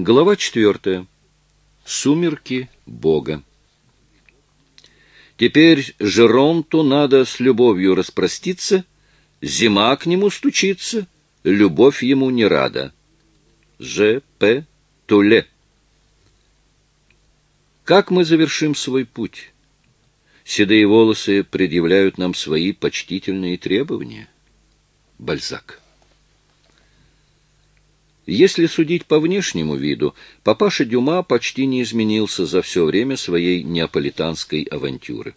Глава четвертая. Сумерки Бога. Теперь Жеронту надо с любовью распроститься, зима к нему стучится, любовь ему не рада. Ж. П. Туле. Как мы завершим свой путь? Седые волосы предъявляют нам свои почтительные требования. Бальзак. Если судить по внешнему виду, папаша Дюма почти не изменился за все время своей неаполитанской авантюры.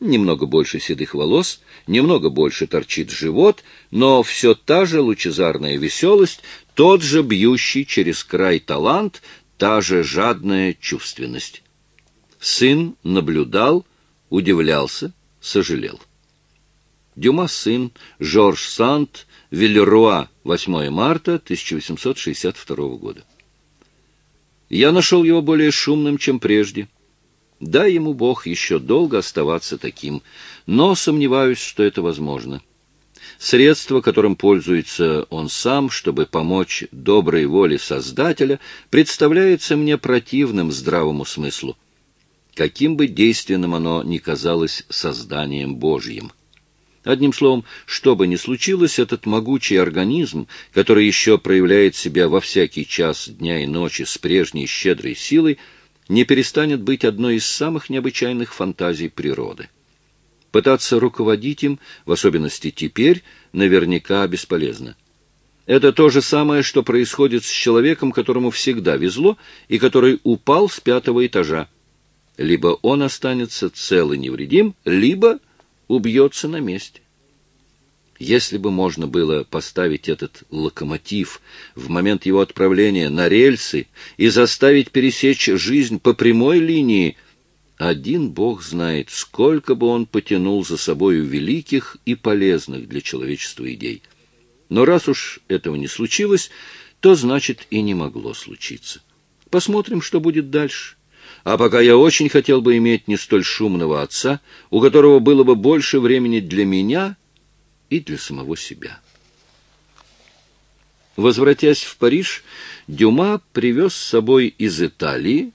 Немного больше седых волос, немного больше торчит живот, но все та же лучезарная веселость, тот же бьющий через край талант, та же жадная чувственность. Сын наблюдал, удивлялся, сожалел. Дюма сын, Жорж Сант, Вильеруа, 8 марта 1862 года. Я нашел его более шумным, чем прежде. Дай ему Бог еще долго оставаться таким, но сомневаюсь, что это возможно. Средство, которым пользуется он сам, чтобы помочь доброй воле Создателя, представляется мне противным здравому смыслу, каким бы действенным оно ни казалось созданием Божьим. Одним словом, что бы ни случилось, этот могучий организм, который еще проявляет себя во всякий час дня и ночи с прежней щедрой силой, не перестанет быть одной из самых необычайных фантазий природы. Пытаться руководить им, в особенности теперь, наверняка бесполезно. Это то же самое, что происходит с человеком, которому всегда везло и который упал с пятого этажа. Либо он останется цел и невредим, либо убьется на месте. Если бы можно было поставить этот локомотив в момент его отправления на рельсы и заставить пересечь жизнь по прямой линии, один Бог знает, сколько бы он потянул за собою великих и полезных для человечества идей. Но раз уж этого не случилось, то значит и не могло случиться. Посмотрим, что будет дальше. А пока я очень хотел бы иметь не столь шумного отца, у которого было бы больше времени для меня и для самого себя. Возвратясь в Париж, Дюма привез с собой из Италии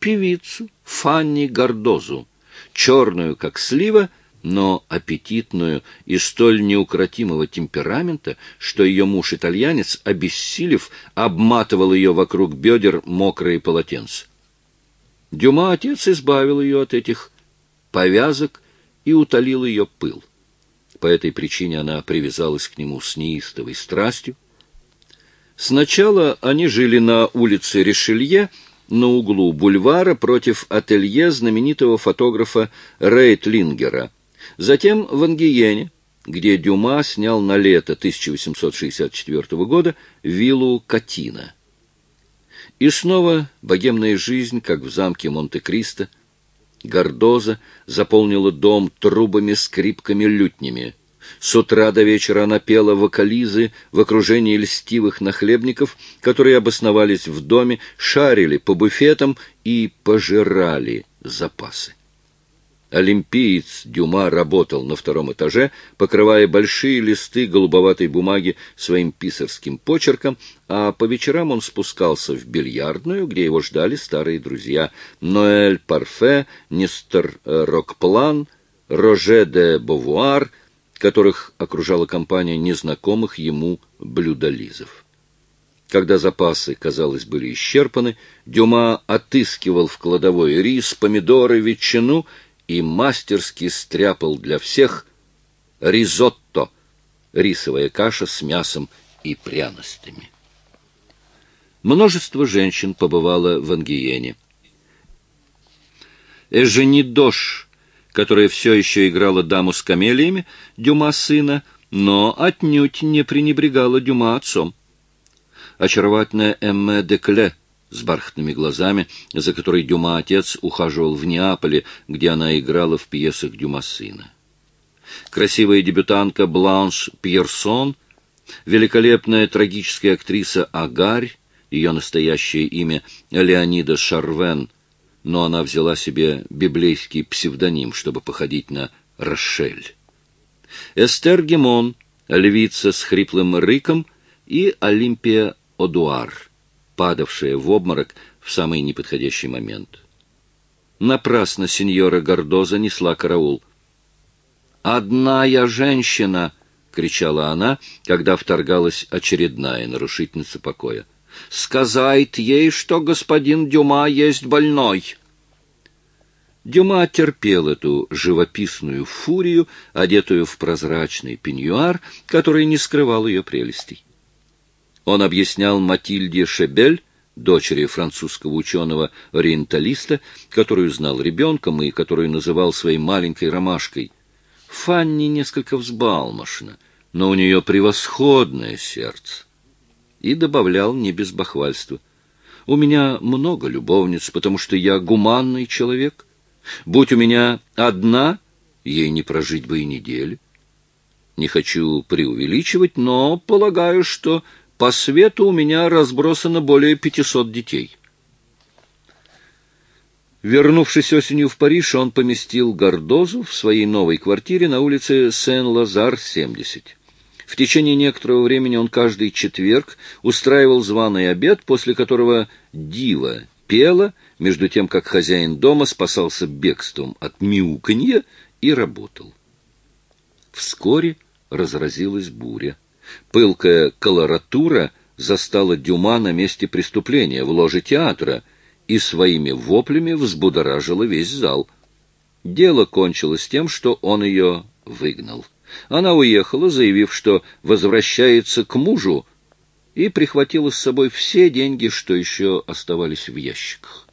певицу Фанни Гардозу, черную, как слива, но аппетитную и столь неукротимого темперамента, что ее муж-итальянец, обессилев, обматывал ее вокруг бедер мокрые полотенца. Дюма отец избавил ее от этих повязок и утолил ее пыл. По этой причине она привязалась к нему с неистовой страстью. Сначала они жили на улице Ришелье, на углу бульвара против ателье знаменитого фотографа Рейтлингера. Затем в Ангиене, где Дюма снял на лето 1864 года виллу Катина. И снова богемная жизнь, как в замке Монте-Кристо. Гордоза заполнила дом трубами, скрипками, лютнями. С утра до вечера она пела вокализы в окружении льстивых нахлебников, которые обосновались в доме, шарили по буфетам и пожирали запасы. Олимпиец Дюма работал на втором этаже, покрывая большие листы голубоватой бумаги своим писарским почерком, а по вечерам он спускался в бильярдную, где его ждали старые друзья Ноэль Парфе, Нестер Рокплан, Роже де Бовуар, которых окружала компания незнакомых ему блюдолизов. Когда запасы, казалось, были исчерпаны, Дюма отыскивал в кладовой рис, помидоры, ветчину — и мастерски стряпал для всех ризотто, рисовая каша с мясом и пряностями. Множество женщин побывало в Ангиене. Эженидош, которая все еще играла даму с камелиями, Дюма сына, но отнюдь не пренебрегала Дюма отцом. Очаровательная Эмме де Кле — с бархатными глазами, за которой Дюма отец ухаживал в Неаполе, где она играла в пьесах Дюма сына. Красивая дебютантка Бланш Пьерсон, великолепная трагическая актриса Агарь, ее настоящее имя Леонида Шарвен, но она взяла себе библейский псевдоним, чтобы походить на Рошель. Эстер Гемон, львица с хриплым рыком, и Олимпия Одуар — падавшая в обморок в самый неподходящий момент. Напрасно сеньора Гордоза несла караул. «Одна я женщина!» — кричала она, когда вторгалась очередная нарушительница покоя. «Сказать ей, что господин Дюма есть больной!» Дюма терпел эту живописную фурию, одетую в прозрачный пеньюар, который не скрывал ее прелестей. Он объяснял Матильде Шебель, дочери французского ученого-ориенталиста, которую знал ребенком и которую называл своей маленькой ромашкой. Фанни несколько взбалмошна, но у нее превосходное сердце. И добавлял не без бахвальства. «У меня много любовниц, потому что я гуманный человек». Будь у меня одна, ей не прожить бы и недели. Не хочу преувеличивать, но полагаю, что по свету у меня разбросано более пятисот детей. Вернувшись осенью в Париж, он поместил Гордозу в своей новой квартире на улице Сен-Лазар, 70. В течение некоторого времени он каждый четверг устраивал званый обед, после которого дива пела, между тем как хозяин дома спасался бегством от мяуканья и работал. Вскоре разразилась буря. Пылкая колоратура застала Дюма на месте преступления в ложе театра и своими воплями взбудоражила весь зал. Дело кончилось тем, что он ее выгнал. Она уехала, заявив, что возвращается к мужу, и прихватила с собой все деньги, что еще оставались в ящиках.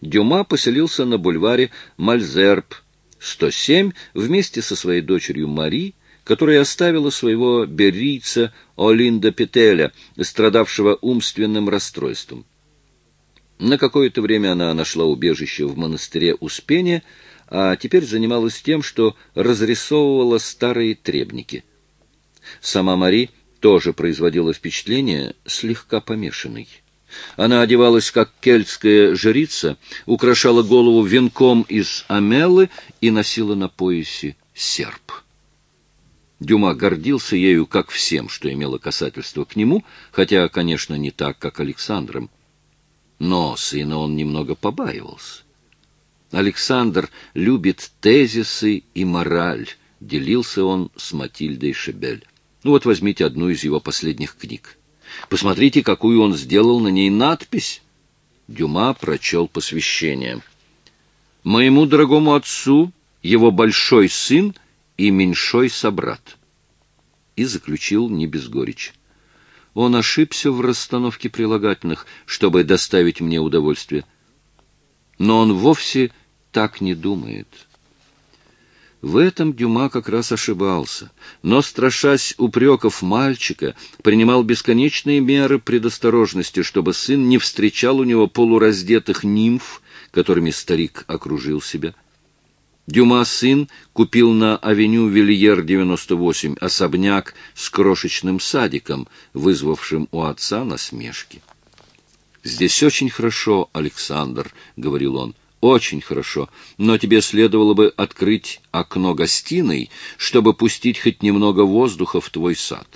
Дюма поселился на бульваре Мальзерб, 107, вместе со своей дочерью Мари, которая оставила своего берийца Олинда Петеля, страдавшего умственным расстройством. На какое-то время она нашла убежище в монастыре Успения, а теперь занималась тем, что разрисовывала старые требники. Сама Мари тоже производила впечатление слегка помешанной. Она одевалась как кельтская жрица, украшала голову венком из амелы и носила на поясе серп. Дюма гордился ею как всем, что имело касательство к нему, хотя, конечно, не так, как Александром. Но сына он немного побаивался. Александр любит тезисы и мораль, делился он с Матильдой Шебель. Ну вот возьмите одну из его последних книг. Посмотрите, какую он сделал на ней надпись. Дюма прочел посвящение. «Моему дорогому отцу, его большой сын и меньшой собрат». И заключил не без горечи. Он ошибся в расстановке прилагательных, чтобы доставить мне удовольствие. Но он вовсе так не думает. В этом Дюма как раз ошибался, но, страшась упреков мальчика, принимал бесконечные меры предосторожности, чтобы сын не встречал у него полураздетых нимф, которыми старик окружил себя. Дюма сын купил на авеню Вильер 98 особняк с крошечным садиком, вызвавшим у отца насмешки. «Здесь очень хорошо, Александр», — говорил он, — очень хорошо, но тебе следовало бы открыть окно гостиной, чтобы пустить хоть немного воздуха в твой сад.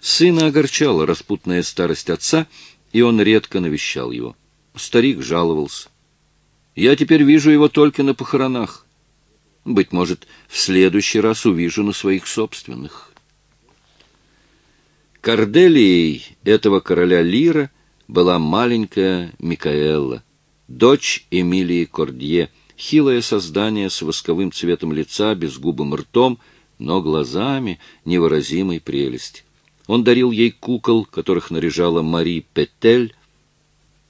Сына огорчала распутная старость отца, и он редко навещал его. Старик жаловался. Я теперь вижу его только на похоронах. Быть может, в следующий раз увижу на своих собственных. Корделией этого короля Лира была маленькая Микаэлла дочь Эмилии Кордье, хилое создание с восковым цветом лица, безгубым ртом, но глазами невыразимой прелести. Он дарил ей кукол, которых наряжала Мари Петель.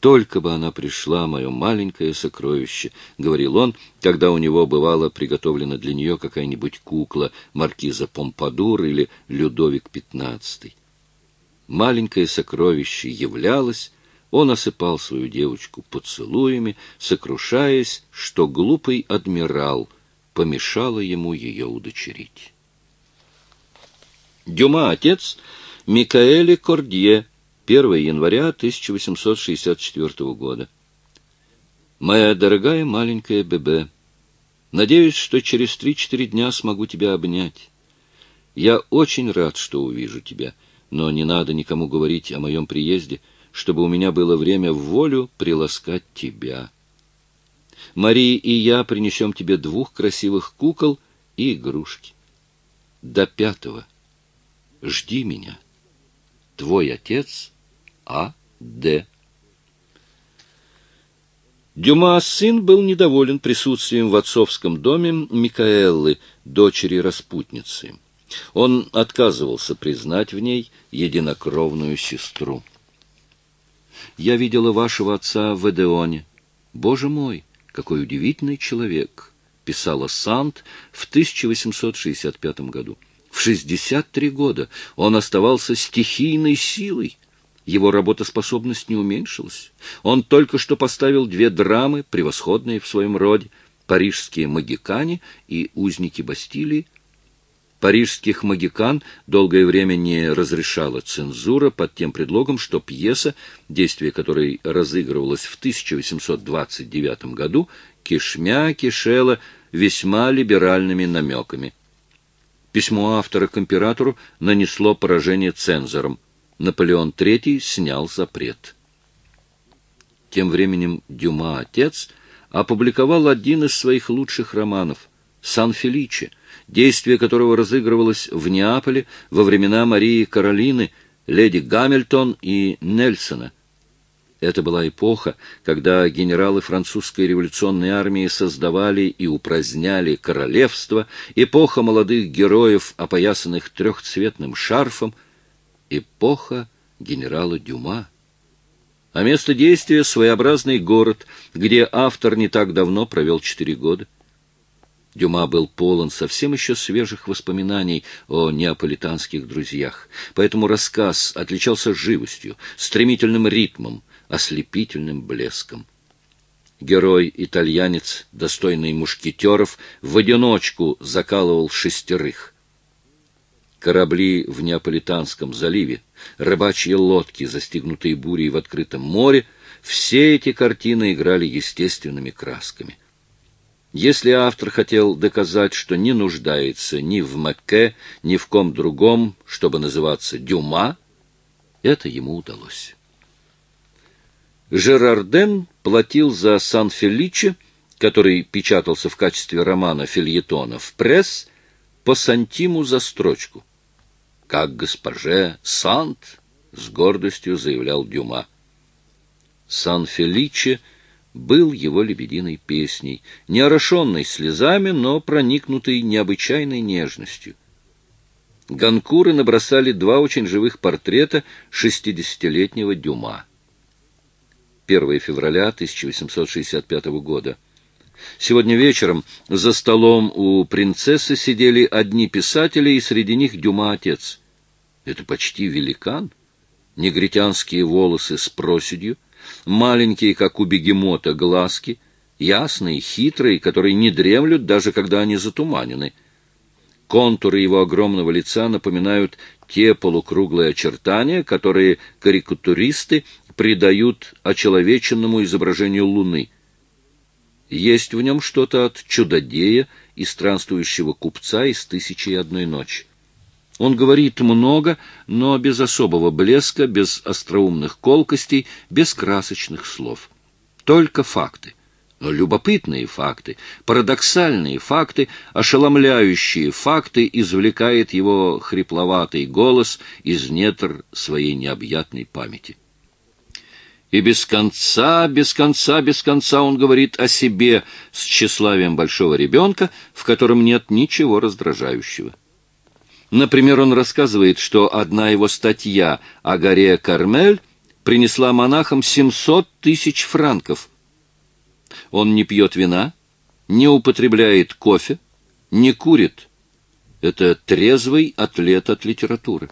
«Только бы она пришла, мое маленькое сокровище», — говорил он, когда у него бывала приготовлена для нее какая-нибудь кукла, маркиза Помпадур или Людовик XV. Маленькое сокровище являлось, он осыпал свою девочку поцелуями, сокрушаясь, что глупый адмирал помешало ему ее удочерить. Дюма отец Микаэле Кордье, 1 января 1864 года. Моя дорогая маленькая Бебе, надеюсь, что через три-четыре дня смогу тебя обнять. Я очень рад, что увижу тебя но не надо никому говорить о моем приезде, чтобы у меня было время в волю приласкать тебя. Мария и я принесем тебе двух красивых кукол и игрушки. До пятого. Жди меня. Твой отец А. Д. Дюма сын был недоволен присутствием в отцовском доме Микаэллы, дочери распутницы. Он отказывался признать в ней единокровную сестру. «Я видела вашего отца в Эдеоне. Боже мой, какой удивительный человек!» — писала Сант в 1865 году. В 63 года он оставался стихийной силой. Его работоспособность не уменьшилась. Он только что поставил две драмы, превосходные в своем роде, «Парижские магикане» и «Узники Бастилии», Парижских магикан долгое время не разрешала цензура под тем предлогом, что пьеса, действие которой разыгрывалось в 1829 году, кишмя кишела весьма либеральными намеками. Письмо автора к императору нанесло поражение цензорам. Наполеон III снял запрет. Тем временем Дюма, отец, опубликовал один из своих лучших романов «Сан-Феличе», действие которого разыгрывалось в Неаполе во времена Марии Каролины, леди Гамильтон и Нельсона. Это была эпоха, когда генералы французской революционной армии создавали и упраздняли королевство, эпоха молодых героев, опоясанных трехцветным шарфом, эпоха генерала Дюма. А место действия — своеобразный город, где автор не так давно провел четыре года. Дюма был полон совсем еще свежих воспоминаний о неаполитанских друзьях, поэтому рассказ отличался живостью, стремительным ритмом, ослепительным блеском. Герой-итальянец, достойный мушкетеров, в одиночку закалывал шестерых. Корабли в Неаполитанском заливе, рыбачьи лодки, застигнутые бурей в открытом море — все эти картины играли естественными красками. Если автор хотел доказать, что не нуждается ни в Макке, ни в ком другом, чтобы называться Дюма, это ему удалось. Жерарден платил за Сан-Феличе, который печатался в качестве романа Фильетона в пресс, по сантиму за строчку. «Как госпоже Сант», — с гордостью заявлял Дюма. Сан-Феличе — был его лебединой песней, не орошенной слезами, но проникнутой необычайной нежностью. Ганкуры набросали два очень живых портрета шестидесятилетнего Дюма. 1 февраля 1865 года. Сегодня вечером за столом у принцессы сидели одни писатели, и среди них Дюма отец. Это почти великан. Негритянские волосы с проседью, маленькие, как у бегемота, глазки, ясные, хитрые, которые не дремлют, даже когда они затуманены. Контуры его огромного лица напоминают те полукруглые очертания, которые карикатуристы придают очеловеченному изображению Луны. Есть в нем что-то от чудодея и странствующего купца из «Тысячи и одной ночи». Он говорит много, но без особого блеска, без остроумных колкостей, без красочных слов. Только факты. Любопытные факты, парадоксальные факты, ошеломляющие факты извлекает его хрипловатый голос из недр своей необъятной памяти. И без конца, без конца, без конца он говорит о себе с тщеславием большого ребенка, в котором нет ничего раздражающего. Например, он рассказывает, что одна его статья о горе Кармель принесла монахам 700 тысяч франков. Он не пьет вина, не употребляет кофе, не курит. Это трезвый атлет от литературы.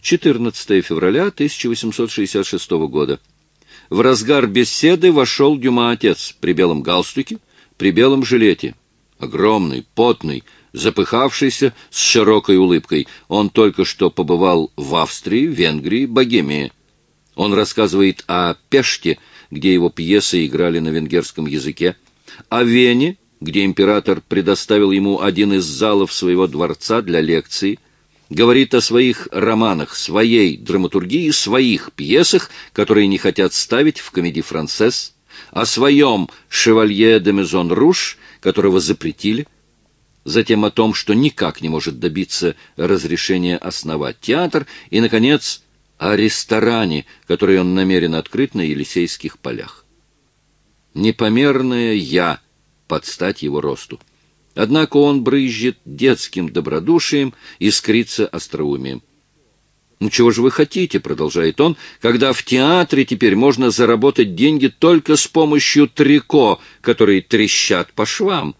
14 февраля 1866 года. В разгар беседы вошел Дюма отец при белом галстуке, при белом жилете. Огромный, потный, запыхавшийся, с широкой улыбкой. Он только что побывал в Австрии, Венгрии, Богемии. Он рассказывает о Пеште, где его пьесы играли на венгерском языке, о Вене, где император предоставил ему один из залов своего дворца для лекции, говорит о своих романах, своей драматургии, своих пьесах, которые не хотят ставить в комедии «Францесс», о своем «Шевалье де Мезон Руш», которого запретили, затем о том, что никак не может добиться разрешения основать театр, и, наконец, о ресторане, который он намерен открыть на Елисейских полях. Непомерное «я» подстать его росту. Однако он брызжет детским добродушием, искрится остроумием. «Ну чего же вы хотите?» — продолжает он, «когда в театре теперь можно заработать деньги только с помощью трико, которые трещат по швам».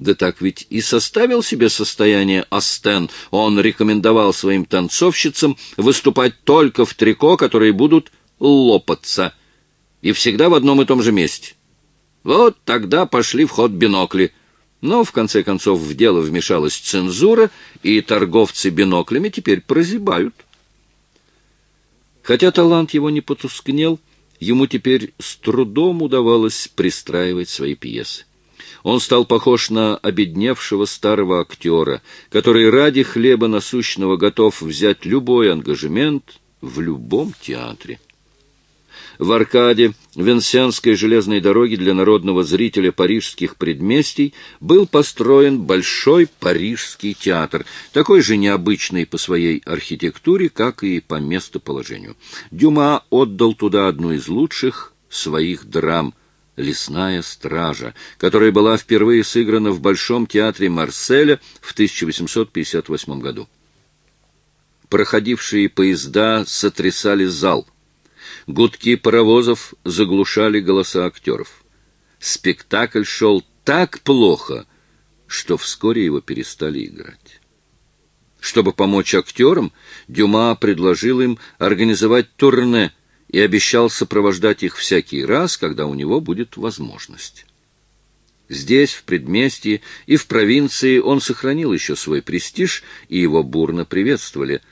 Да так ведь и составил себе состояние Астен. Он рекомендовал своим танцовщицам выступать только в трико, которые будут лопаться. И всегда в одном и том же месте. Вот тогда пошли в ход бинокли — но, в конце концов, в дело вмешалась цензура, и торговцы биноклями теперь прозябают. Хотя талант его не потускнел, ему теперь с трудом удавалось пристраивать свои пьесы. Он стал похож на обедневшего старого актера, который ради хлеба насущного готов взять любой ангажемент в любом театре в аркаде Венсенской железной дороги для народного зрителя парижских предместий был построен Большой Парижский театр, такой же необычный по своей архитектуре, как и по местоположению. Дюма отдал туда одну из лучших своих драм «Лесная стража», которая была впервые сыграна в Большом театре Марселя в 1858 году. Проходившие поезда сотрясали зал — Гудки паровозов заглушали голоса актеров. Спектакль шел так плохо, что вскоре его перестали играть. Чтобы помочь актерам, Дюма предложил им организовать турне и обещал сопровождать их всякий раз, когда у него будет возможность. Здесь, в предместье и в провинции он сохранил еще свой престиж, и его бурно приветствовали.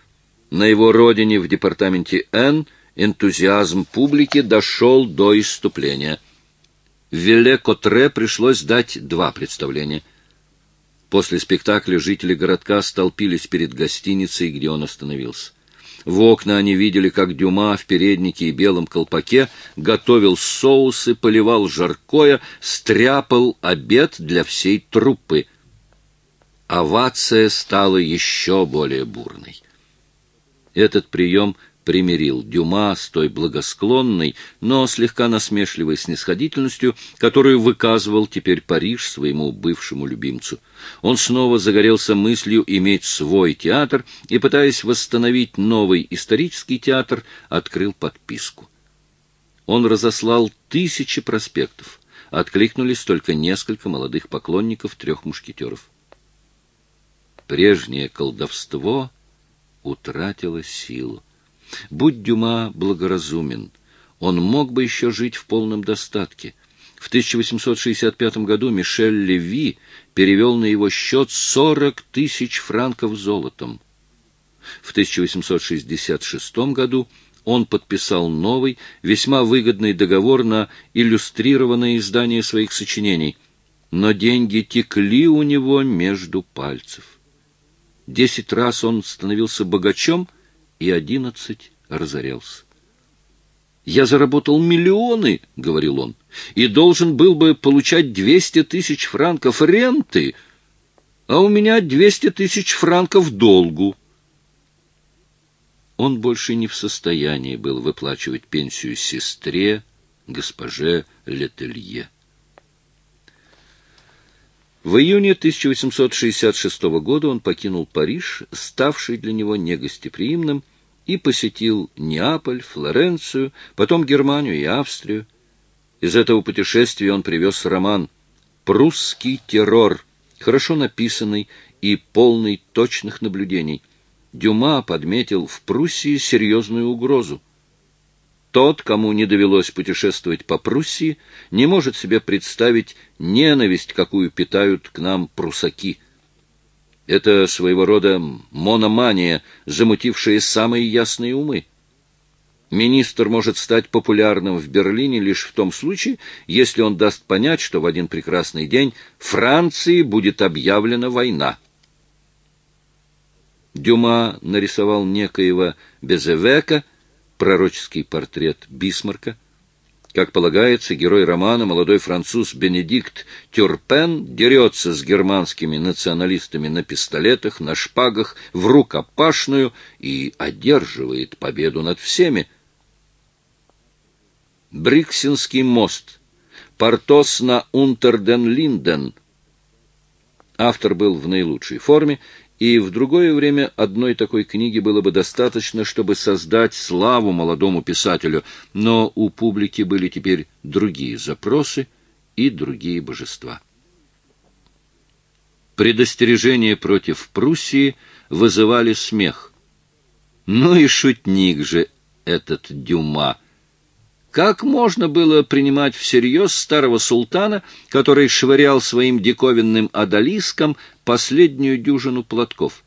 На его родине в департаменте Н – энтузиазм публики дошел до исступления. В Веле-Котре пришлось дать два представления. После спектакля жители городка столпились перед гостиницей, где он остановился. В окна они видели, как Дюма в переднике и белом колпаке готовил соусы, поливал жаркое, стряпал обед для всей труппы. Овация стала еще более бурной. Этот прием примирил Дюма с той благосклонной, но слегка насмешливой снисходительностью, которую выказывал теперь Париж своему бывшему любимцу. Он снова загорелся мыслью иметь свой театр и, пытаясь восстановить новый исторический театр, открыл подписку. Он разослал тысячи проспектов. Откликнулись только несколько молодых поклонников трех мушкетеров. Прежнее колдовство утратило силу. Будь Дюма благоразумен, он мог бы еще жить в полном достатке. В 1865 году Мишель Леви перевел на его счет 40 тысяч франков золотом. В 1866 году он подписал новый, весьма выгодный договор на иллюстрированное издание своих сочинений, но деньги текли у него между пальцев. Десять раз он становился богачом, и одиннадцать разорялся. «Я заработал миллионы», — говорил он, — «и должен был бы получать двести тысяч франков ренты, а у меня двести тысяч франков долгу». Он больше не в состоянии был выплачивать пенсию сестре, госпоже Летелье. В июне 1866 года он покинул Париж, ставший для него негостеприимным, и посетил Неаполь, Флоренцию, потом Германию и Австрию. Из этого путешествия он привез роман «Прусский террор», хорошо написанный и полный точных наблюдений. Дюма подметил в Пруссии серьезную угрозу. Тот, кому не довелось путешествовать по Пруссии, не может себе представить ненависть, какую питают к нам прусаки. Это своего рода мономания, замутившая самые ясные умы. Министр может стать популярным в Берлине лишь в том случае, если он даст понять, что в один прекрасный день Франции будет объявлена война. Дюма нарисовал некоего Безевека, пророческий портрет Бисмарка. Как полагается, герой романа, молодой француз Бенедикт Тюрпен, дерется с германскими националистами на пистолетах, на шпагах, в рукопашную и одерживает победу над всеми. Бриксинский мост, Портос на Унтерден-Линден. Автор был в наилучшей форме, и в другое время одной такой книги было бы достаточно, чтобы создать славу молодому писателю, но у публики были теперь другие запросы и другие божества. Предостережения против Пруссии вызывали смех. Ну и шутник же этот Дюма — как можно было принимать всерьез старого султана, который швырял своим диковинным одолиском последнюю дюжину платков?